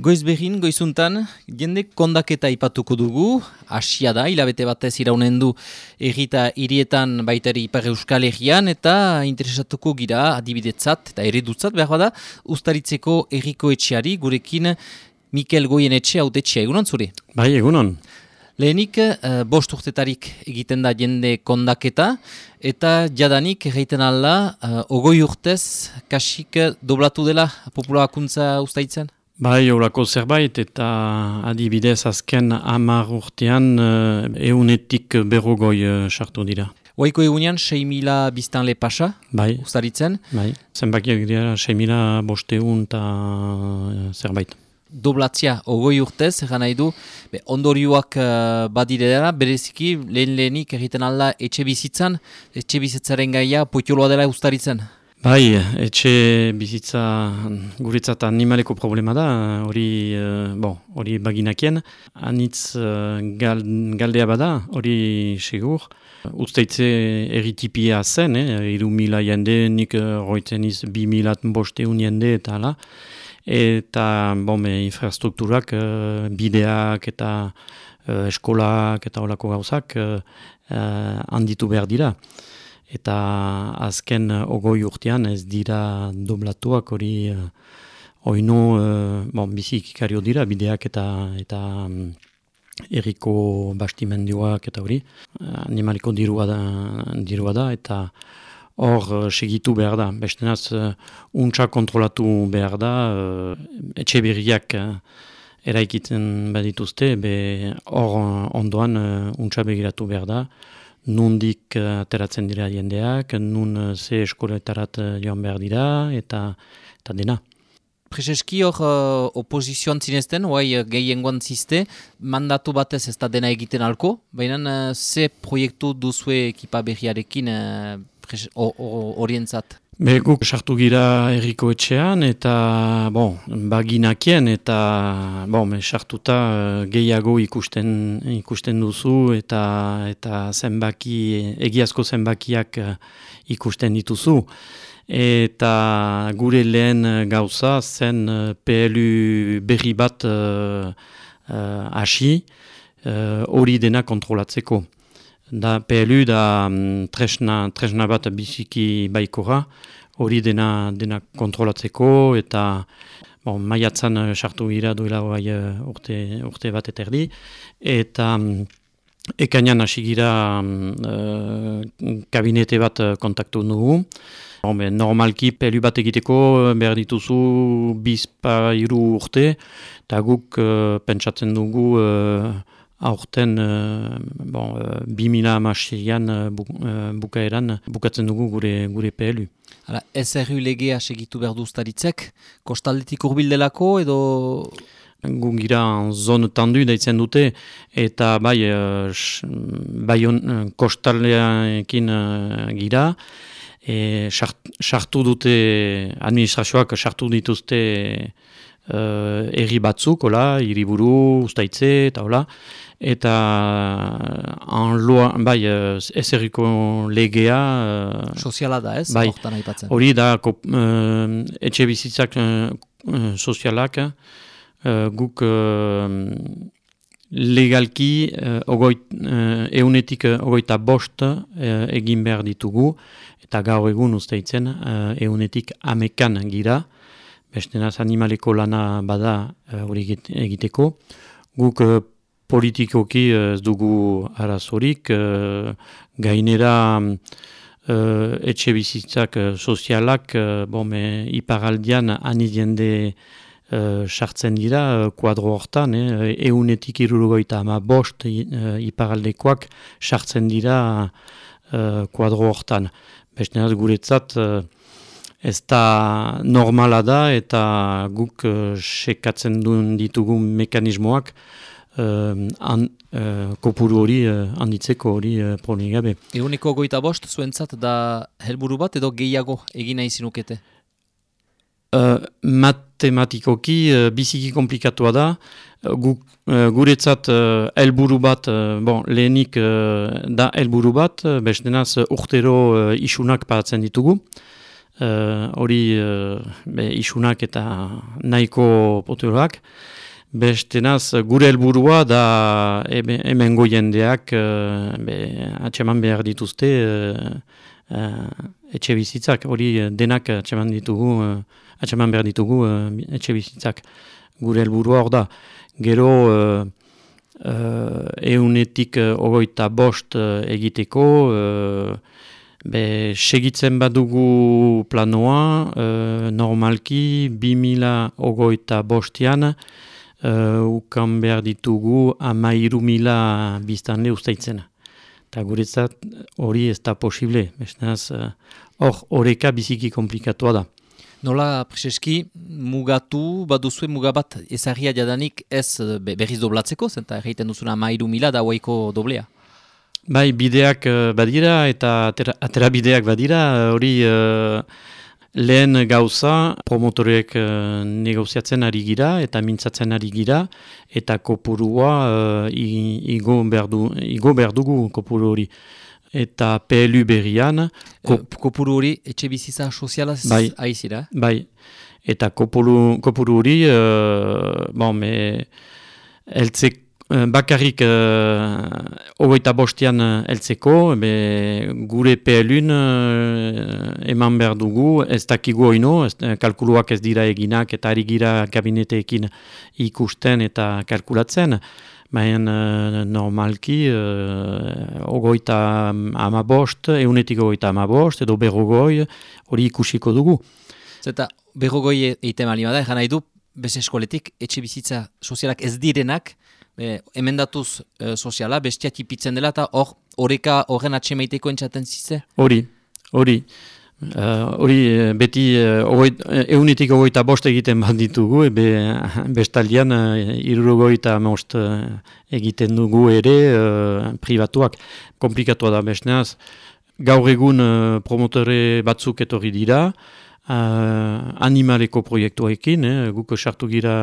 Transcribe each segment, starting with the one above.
Goiz behin, goizuntan, jende kondaketa ipatuko dugu, asia da, hilabete batez iraunen du egita hirietan baitari ipar euskal egian, eta interesatuko gira adibidetzat eta eredutzat behar bada, ustaritzeko erriko etxeari, gurekin Mikel Goien etxe hau etxea, egunon zure? Bai, egunon. Lehenik, uh, bost urtetarik egiten da jende kondaketa, eta jadanik egiten alda, uh, ogoi urtez, kasik doblatu dela populakuntza ustaitzen? Bai, horako zerbait, eta adibidez azken amar urtean uh, eunetik berrogoi uh, sartu dira. Oiko egunean, 6 mila biztan le pasa, bai. ustaritzen. Bai, zenbakiak dira 6 mila bosteun eta uh, zerbait. Doblatzia, ogoi urtez, egan nahi du, be, ondorioak uh, badire dara, bereziki, lehen lehenik egiten alda etxe bizitzan, etxe bizitzaren gaia potioloa dela ustaritzen. Bai, etxe bizitza guretzat animaleko problema da, hori uh, bon, baginakien, anitz uh, gal, galdea bada, hori segur. Uzteitze erritipia zen, eh, iru mila jende, nik uh, roitzen iz bi milat bosteun jende eta ala. Eta bon, infrastrukturak, bideak eta eskolak eta olako gauzak handitu behar dira eta azken uh, ogoi urtean ez dira doblatuak hori uh, oino uh, bon, bizik ikario dira bideak eta eta um, erriko bastimendioak eta hori. Animaliko dirua da, dirua da eta hor segitu behar da. Bestenaz untsa kontrolatu behar da etxe berriak eraikiten badituzte hor uh, ondoan untsa begiratu behar da nundik uh, ateratzen dira jendeak, nun uh, ze eskoletarat uh, joan behar dira, eta, eta dena. Prezeski hor uh, oposizioan zinezten, oai gehiengoan ziste, mandatu batez ez da dena egiten alko, baina uh, ze proiektu duzue ekipa berriarekin uh, orientzat? Be, guk sartu gira erriko etxean eta bon, baginakien eta bon, sartuta uh, gehiago ikusten, ikusten duzu eta eta zenbaki, egiazko zenbakiak uh, ikusten dituzu. Eta gure lehen gauza zen uh, PLU berri bat hasi hori dena kontrolatzeko da PLU da um, tresna, tresna bat biziki baikora, hori dena, dena kontrolatzeko eta bon, maiatzan uh, sartu gira duela bai, uh, urte, urte bat eterdi. Eta um, ekainan hasi gira um, kabinete bat kontaktu nugu. Bon, normalki PLU bat egiteko behar dituzu bizpa iru urte, eta guk pentsatzen dugu aurten uh, bon, uh, 2000 amasian uh, bu, uh, bukaeran bukatzen dugu gure gure PLU. Hala, SRU legea segitu behar duztaritzek, kostaldetik urbildelako edo... Gu gira zon tandu daitzen dute, eta bai, uh, bai on, uh, kostaldeakin gira, e, sartu dute, administrazioak sartu dituzte uh, erri batzuk, hola, iriburu, ustaitze, eta hola, eta bai, ezerriko legea... Uh, Soziala da ez, bai, hori da, kop, uh, etxe bizitzak uh, sozialak, uh, guk uh, legalki uh, ogoit, uh, eunetik uh, ogoita bost uh, egin behar ditugu, eta gaur egun usteitzen uh, eunetik amekan gira, bestenaz animaleko lana bada eh, hori egiteko. Guk uh, politikoki uh, ez dugu arazorik, uh, gainera uh, etxe bizitzak uh, sozialak, uh, bome, iparaldian anidiende sartzen dira, kuadro hortan, eh, eunetik irurugoita ama bost uh, sartzen dira uh, kuadro hortan. Bestenaz guretzat, ez da normala da eta guk uh, sekatzen duen ditugu mekanismoak uh, an, uh, kopuru hori uh, handitzeko hori uh, problemi gabe. Eguneko goita bost zuentzat da helburu bat edo gehiago egina izinukete? Uh, matematikoki uh, biziki komplikatua da, guk, uh, guretzat helburu bat, bon, lehenik da helburu bat, bestenaz urtero isunak paratzen ditugu, hori uh, isunak eta nahiko poteroak. Bestenaz, gure helburua da hemen jendeak uh, atxeman behar dituzte uh, etxe bizitzak, hori denak atxeman ditugu, atxeman behar ditugu etxe bizitzak. Gure helburua hor da. Gero uh, uh, eunetik ogoita bost egiteko, uh, be, segitzen badugu planoa, uh, normalki 2000 ogoita bostian, uh, ukan behar ditugu amairu mila biztanle ustaitzen. Eta guretzat hori ez da posible, bestenaz hor uh, horreka biziki komplikatua da. Nola, Prezeski, mugatu, baduzue mugabat ezagia jadanik ez berriz doblatzeko, zenta egiten duzuna mairu mila da huaiko doblea? Bai, bideak badira eta atera, atera bideak badira, hori uh, lehen gauza promotorek uh, negoziatzen ari gira eta mintzatzen ari gira eta kopurua uh, igo, berdu, igo berdugu kopuru hori. Eta PLU berrian... Kop... kopuru hori etxe biziza soziala bai, aizira? Bai, eta kopuru, kopuru hori, uh, bon, me, eltzek, bakarrik uh, ogoita bostian eltzeko, be, gure PLUn uh, eman behar dugu, ez dakigu oino, ez, kalkuluak ez dira eginak eta ari gira gabineteekin ikusten eta kalkulatzen, Baina uh, normalki uh, ogoita amabost, eunetik ogoita amabost, edo berrogoi hori ikusiko dugu. Zeta berrogoi egiten mali bada, nahi du, beste eskoletik, etxe bizitza sozialak ez direnak, be, emendatuz uh, soziala, bestia tipitzen dela, eta hor, horreka horren atxemaiteko entzaten zize? Hori, hori. Eh, hori uh, beti uh, ogoit, eunitik ogoita bost egiten bat ditugu, ebe bestaldian uh, irurogoita most egiten dugu ere privatuak. Komplikatua da besneaz. Gaur egun uh, promotore batzuk etorri dira, animaleko proiektuekin, eh, guko sartu gira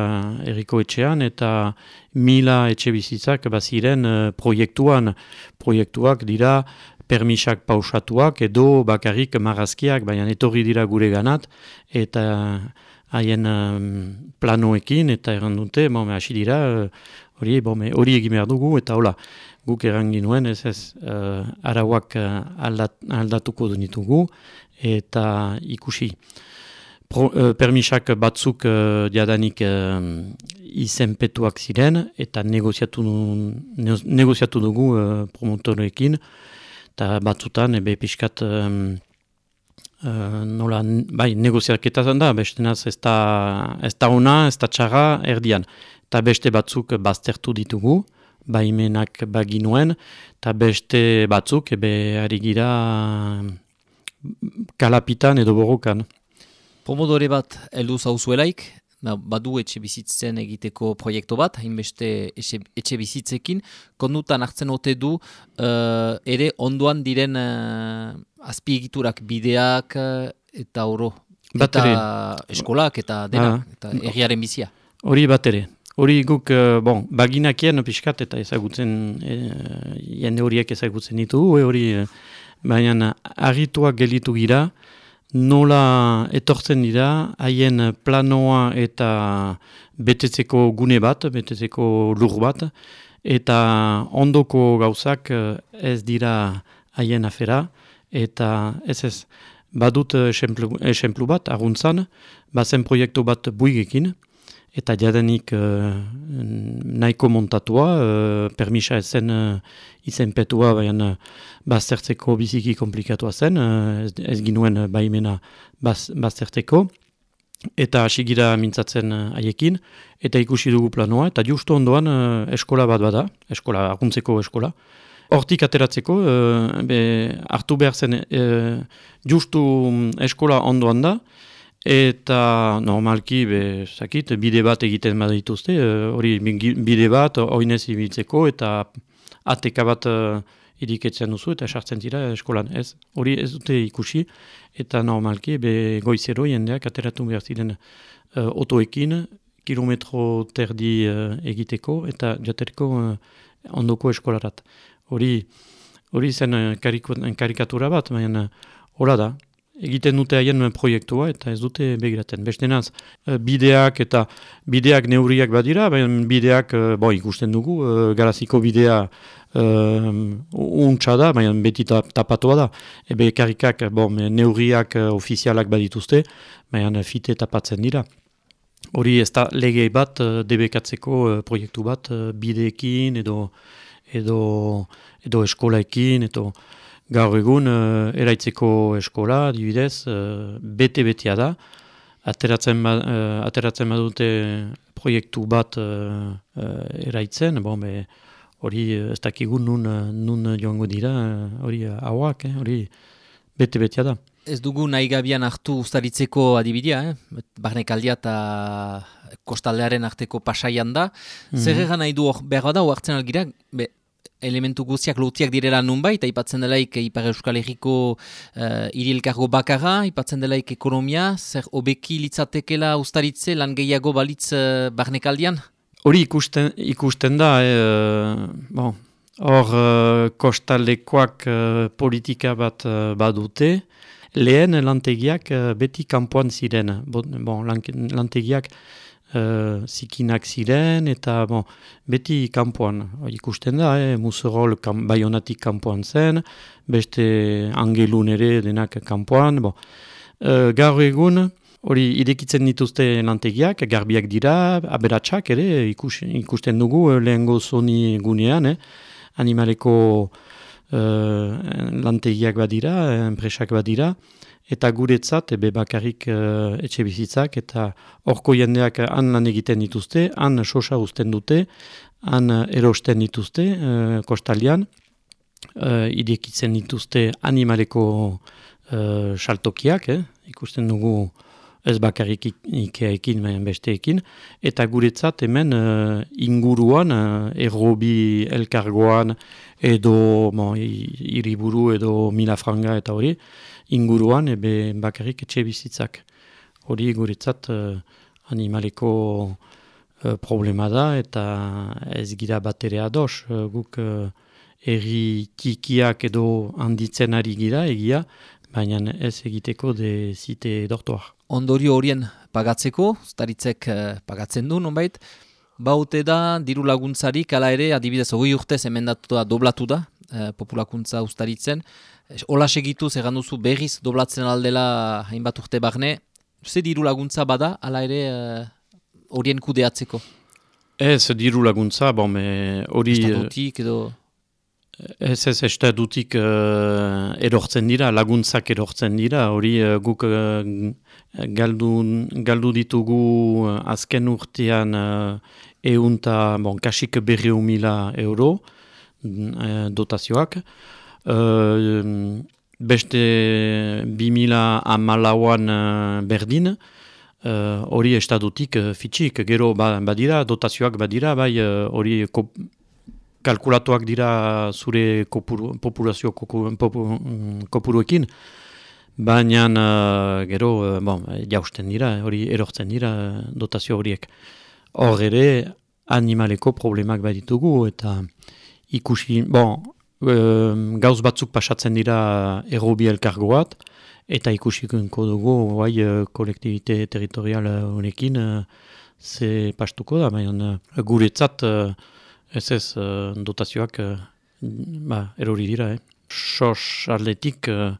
erriko etxean, eta mila etxe bizitzak baziren uh, proiektuan. Proiektuak dira permisak pausatuak edo bakarrik marazkiak, baina etorri dira gure ganat, eta haien um, planoekin, eta errandute, bome, hasi dira, hori uh, egin behar dugu, eta hola, guk errangin nuen, ez ez, uh, arauak uh, aldat, aldatuko ditugu, eta ikusi. Pro, uh, permisak batzuk uh, diadanik uh, izenpetuak ziren, eta negoziatu, negoziatu dugu uh, promotorekin, eta batzutan ebe pixkat uh, nola, bai, negoziaketa da, beste naz ez da, ez da una, ez da txarra erdian. Eta beste batzuk baztertu ditugu, baimenak baginuen, eta beste batzuk ebe ari gira kalapitan edo borrokan. Pomodore bat heldu zauzuelaik, ba, badu etxe bizitzen egiteko proiektu bat, hainbeste etxe, bizitzekin, kondutan hartzen ote du uh, ere onduan diren uh, azpiegiturak bideak uh, eta oro, eta eskolak eta dena, ah. eta erriaren bizia. Hori bat ere. Hori guk, uh, bon, baginakien pixkat eta ezagutzen, jende horiek ezagutzen ditu, hori, baina argituak gelitu gira, nola etortzen dira, haien planoa eta betetzeko gune bat, betetzeko lur bat, eta ondoko gauzak eh, ez dira haien afera, eta ez ez, badut esemplu bat, aguntzan, bazen proiektu bat buigekin, eta jadenik nahiko montatua, uh, permisa ezen uh, izenpetua, baina baztertzeko biziki komplikatua zen, uh, ez, ginuen baimena baz, baztertzeko, eta hasigira mintzatzen haiekin, eta ikusi dugu planoa, eta justu ondoan eskola bat bada, eskola, aguntzeko eskola, Hortik ateratzeko, be, hartu behar zen justu eskola ondoan da, Eta normalki, be, zakit, bide bat egiten badituzte, eh, hori bide bat, oinez ibiltzeko, eta ateka bat uh, iriketzen duzu, eta sartzen dira eskolan. Ez, hori ez dute ikusi, eta normalki, be, goizero jendeak ateratu behar ziren uh, otoekin, kilometro terdi egiteko, eta jaterko uh, ondoko eskolarat. Hori, hori zen uh, karikatura bat, baina, uh, hola da, egiten dute haien proiektua eta ez dute begiraten. Bestenaz, bideak eta bideak neuriak badira, bideak, bo, ikusten dugu, garaziko bidea uh, untsa da, baina beti tapatua da. Ebe karikak, bon, neurriak ofizialak badituzte, baina fite tapatzen dira. Hori ez da lege bat debekatzeko proiektu bat bideekin edo, edo, edo eskolaekin, edo gaur egun uh, eraitzeko eskola, dibidez, uh, bete-betea da. Ateratzen, ba, uh, ateratzen badute proiektu bat uh, eraitzen, bon, be, hori eh, ez dakigu nun, eh, nun joango dira, eh, hori hauak, hori bete-betea da. Ez dugu nahi gabian hartu ustaritzeko adibidea, eh? barnek aldia eta kostaldearen arteko pasaian da. Mm -hmm. Zer nahi du hor behar da, hartzen algira, be, elementu guztiak lotiak direla nunbait, eta ipatzen delaik Ipar Euskal Herriko uh, irilkargo bakara, ipatzen delaik ekonomia, zer obeki litzatekela ustaritze lan gehiago balitz uh, barnek aldian? Hori ikusten, ikusten da, e, bon, hor e, kostalekoak e, politika bat badute, lehen lantegiak beti kanpoan ziren, bon, lantegiak e, zikinak ziren, eta bon, beti kanpoan ikusten da, e, muserol kan, baionatik kanpoan zen, beste angelun ere denak kanpoan, bon. E, gaur egun, Hori idekitzen dituzte lantegiak, garbiak dira, aberatsak ere, ikus, ikusten dugu eh, lehengo zoni gunean, eh? animaleko uh, lantegiak badira, enpresak badira, eta guretzat, ebe bakarrik uh, etxe bizitzak, eta horko jendeak han lan egiten dituzte, han sosa usten dute, han erosten dituzte, uh, kostalian, uh, idekitzen dituzte animaleko uh, saltokiak, eh? ikusten dugu, ez bakarrik ikeekin, baina besteekin, eta guretzat hemen uh, inguruan, uh, errobi elkargoan, edo bon, iriburu, edo milafranga eta hori, inguruan ebe bakarrik etxe bizitzak. Hori guretzat uh, animaleko uh, problema da, eta ez gira bat ere ados, uh, guk erri tikiak edo handitzen ari gira, egia, baina ez egiteko de zite dortuak ondorio horien pagatzeko, ustaritzek uh, pagatzen du, nonbait, baute da, diru laguntzarik, ala ere, adibidez, hori urtez emendatu da, doblatu da, uh, populakuntza ustaritzen. Ola segitu, zer duzu berriz doblatzen aldela hainbat urte barne, ze diru laguntza bada, ala ere, uh, horien kudeatzeko? Ez, diru laguntza, bon, hori... Estatutik edo... Ez ez estadutik uh, erortzen dira, laguntzak erortzen dira, hori uh, guk uh, galdu, galdu ditugu uh, azken urtean uh, eunta, bon, kasik berri mila euro dotazioak. Uh, beste bi mila amalauan uh, berdin, hori uh, estadutik uh, fitxik, gero ba, badira, dotazioak badira, bai hori kalkulatuak dira zure kopuru, populazio kopuruekin, baina uh, gero bon, jausten dira, hori erortzen dira dotazio horiek. Hor ere, animaleko problemak baditugu eta ikusi, bon, uh, gauz batzuk pasatzen dira errobi elkargoat, eta ikusikunko dugu, bai, uh, kolektibite territorial honekin, uh, ze pastuko da, baina guretzat, Ez ez, dotazioak ba, erori dira, eh? Sos atletik uh,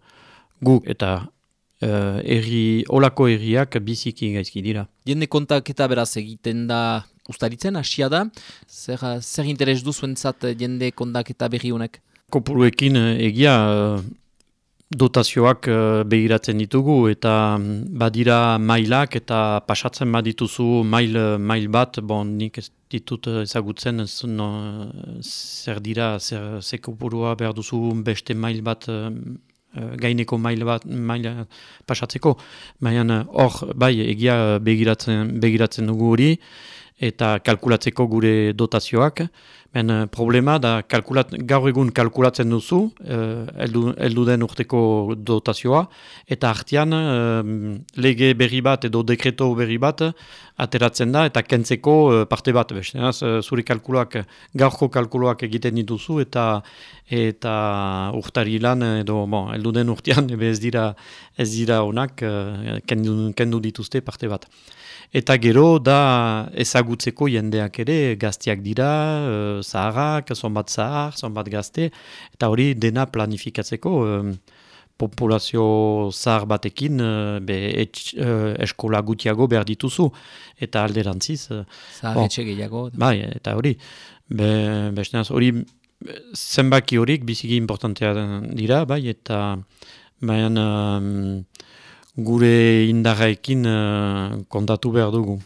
gu eta uh, erri, olako erriak biziki gaizki dira. Jende kontak eta beraz egiten da ustaritzen, hasia da. Zer, zer interes duzuentzat jende kontak eta berri honek? Kopuruekin egia dotazioak uh, begiratzen ditugu eta mm, badira mailak eta pasatzen badituzu mail, mail bat, bon, nik ez ditut ezagutzen no, zer dira, zer sekopurua behar duzu beste mail bat gaineko mail bat mail pasatzeko, baina hor bai egia begiratzen, begiratzen dugu hori eta kalkulatzeko gure dotazioak. Ben, eh, problema da kalkulat, gaur egun kalkulatzen duzu, uh, eldu, eldu den urteko dotazioa, eta artian lege berri bat edo dekreto berri bat ateratzen da, eta kentzeko uh, parte bat. Beste, uh, zure kalkuloak, gaurko kalkuloak egiten dituzu, eta eta urtari lan edo bon, eldu den urtean ez dira ez dira onak uh, kendu, kendu dituzte parte bat. Eta gero da ezagutzeko jendeak ere gaztiak dira, uh, zaharrak, zonbat zahar, zonbat gazte, eta hori dena planifikatzeko populazio zahar batekin uh, be, eskola gutiago behar dituzu, eta alderantziz. Uh, zahar etxe gehiago. Bai, eta hori, be, hori zenbaki horik biziki importantea dira, bai, eta baina gure indarraekin uh, kontatu behar dugu.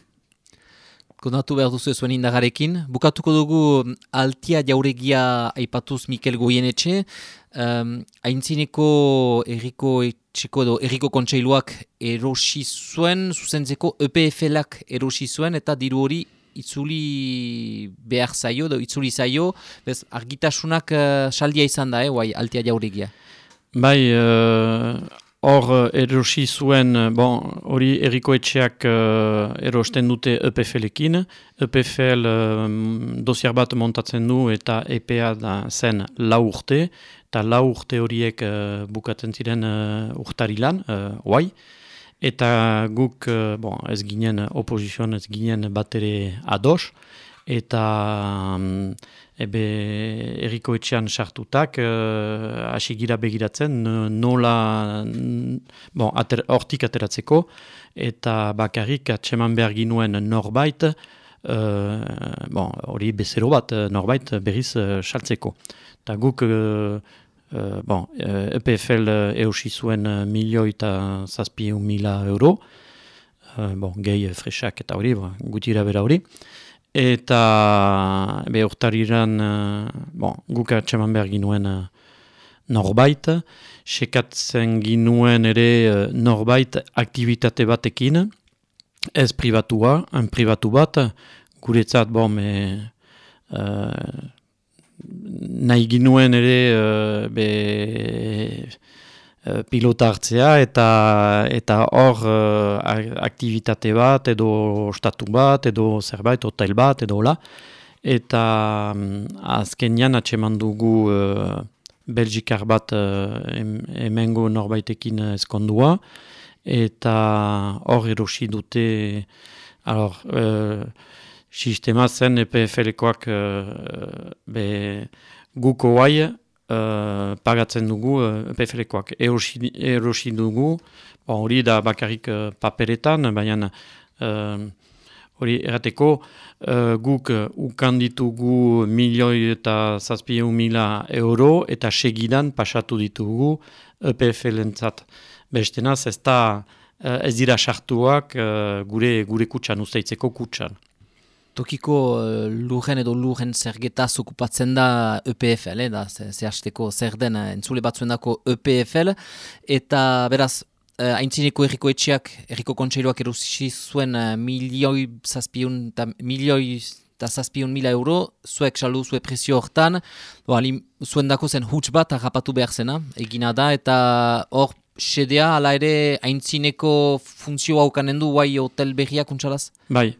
Kontatu behar duzu zuen indagarekin. Bukatuko dugu mm, altia jauregia aipatuz Mikel Goienetxe. Um, Aintzineko erriko etxeko edo erriko kontseiluak erosi zuen, zuzentzeko EPFLak erosi zuen eta diru hori itzuli behar zaio, edo itzuli zaio, bez argitasunak uh, saldia izan da, eh, bai, altia jauregia. Bai, uh, Hor eh, erosi zuen, eh, bon, hori erikoetxeak uh, erosten dute EPFL-ekin. EPFL uh, dosiar bat montatzen du eta EPA da zen lau urte. Eta lau urte horiek uh, bukatzen ziren uh, urtarilan, uh, Eta guk bon, ez ginen oposizion, ez ginen bat ere ados. Eta... Um, ebe erriko etxean sartutak, hasi gira begiratzen, nola bon, ater, hortik ateratzeko, eta bakarrik atseman behar ginuen norbait, uh, bon, hori bezero bat norbait berriz saltzeko. Eta guk, uh, uh, bon, EPFL eusi zuen milioi eta zazpi mila euro, uh, bon, gehi fresak eta hori, gutira bera hori, Eta be urtariran, uh, bon, guk atxeman behar ginuen uh, norbait, sekatzen ginuen ere uh, norbait aktivitate batekin, ez privatua, un privatu bat, guretzat, bon, me, uh, nahi ginuen ere, uh, be, pilota hartzea eta eta hor uh, aktivitate bat edo ostatu bat edo zerbait hotel bat edo hola. Eta um, azkenian atseman dugu uh, Belgikar bat uh, emengo norbaitekin ezkondua. Eta hor erosi dute alor, uh, sistema zen EPFL-koak uh, guko guai uh, pagatzen dugu uh, eh, PFL-koak. Erosi dugu, hori da bakarrik uh, paperetan, baina hori uh, errateko uh, guk uh, ukanditugu milioi eta zazpio mila euro eta segidan pasatu ditugu EPFL-entzat. Bestenaz ez da ez dira sartuak uh, gure, gure kutsan, usteitzeko kutsan tokiko uh, edo lurren zergetaz okupatzen da EPFL, eh, da zehazteko zer den uh, entzule batzuen dako EPFL, eta beraz, uh, haintzineko erriko etxeak, erriko kontseiloak erusi zuen milioi zazpion, ta, milioi eta zazpion mila euro, zuek saldu zue prezio hortan, zuen dako zen huts bat agapatu behar zena, egina da, eta hor, sedea, ala ere, haintzineko funtzioa haukanen du, guai hotel berriak untsalaz? Bai,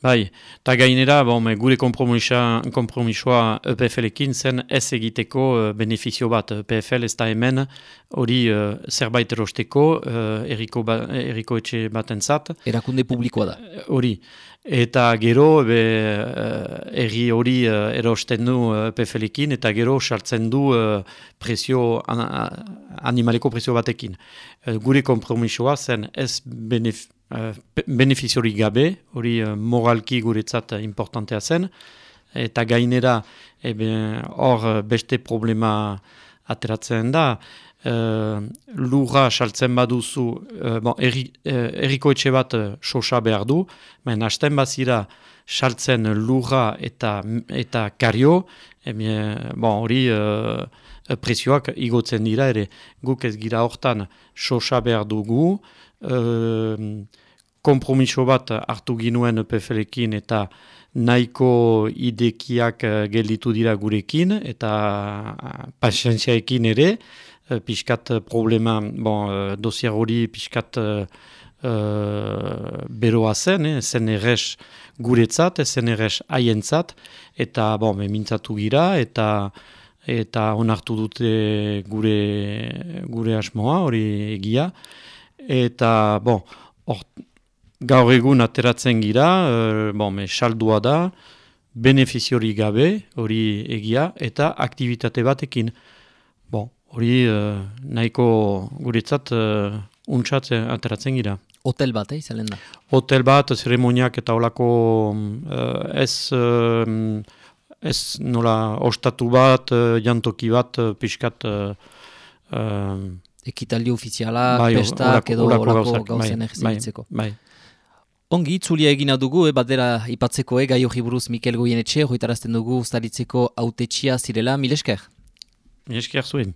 Bai, eta gainera, bon, gure kompromisoa EPFL-ekin zen ez egiteko uh, benefizio bat. EPFL ez da hemen hori uh, zerbait erosteko uh, eriko, ba, eriko etxe baten zat. Erakunde publikoa da. Hori. Eta gero, be, erri hori uh, erosten du EPFL-ekin eta gero sartzen du uh, presio, an, animaleko presio batekin. gure kompromisoa zen ez benefizio uh, benefiziori gabe, hori uh, moralki guretzat importantea zen, eta gainera hor uh, beste problema ateratzen da, uh, lurra saltzen baduzu, uh, bon, erriko etxe bat sosa behar du, men hasten bazira saltzen lurra eta, eta kario, bon, hori uh, presioak igotzen dira, ere. Guk ez gira hortan sosa behar dugu, kompromiso bat hartu ginuen PFL-ekin eta nahiko idekiak uh, gelditu dira gurekin eta uh, pasientziaekin ere, uh, pixkat problema, bon, uh, dosier hori pixkat uh, beroa zen, eh, zen errez guretzat, zen errez haientzat, eta bon, mintzatu gira, eta eta onartu dute gure, gure asmoa, hori egia, eta bon, or, gaur egun ateratzen gira, uh, bon, me, saldua da, benefiziori gabe, hori egia, eta aktivitate batekin. Hori uh, nahiko guretzat uh, untsat ateratzen gira. Hotel bat, eh, da? Hotel bat, zeremoniak eta olako uh, ez, uh, ez nola ostatu bat, jantoki bat, pixkat... Uh, Ekitaldi ofiziala, bai, pestak edo olako gauzen egzitzeko. Bai, bai. Ongi, itzulia egina dugu, e, batera ipatzeko e, gai hori buruz Mikel Goien etxe, hoitarazten dugu ustaritzeko autetxia zirela, milesker? Milesker zuen.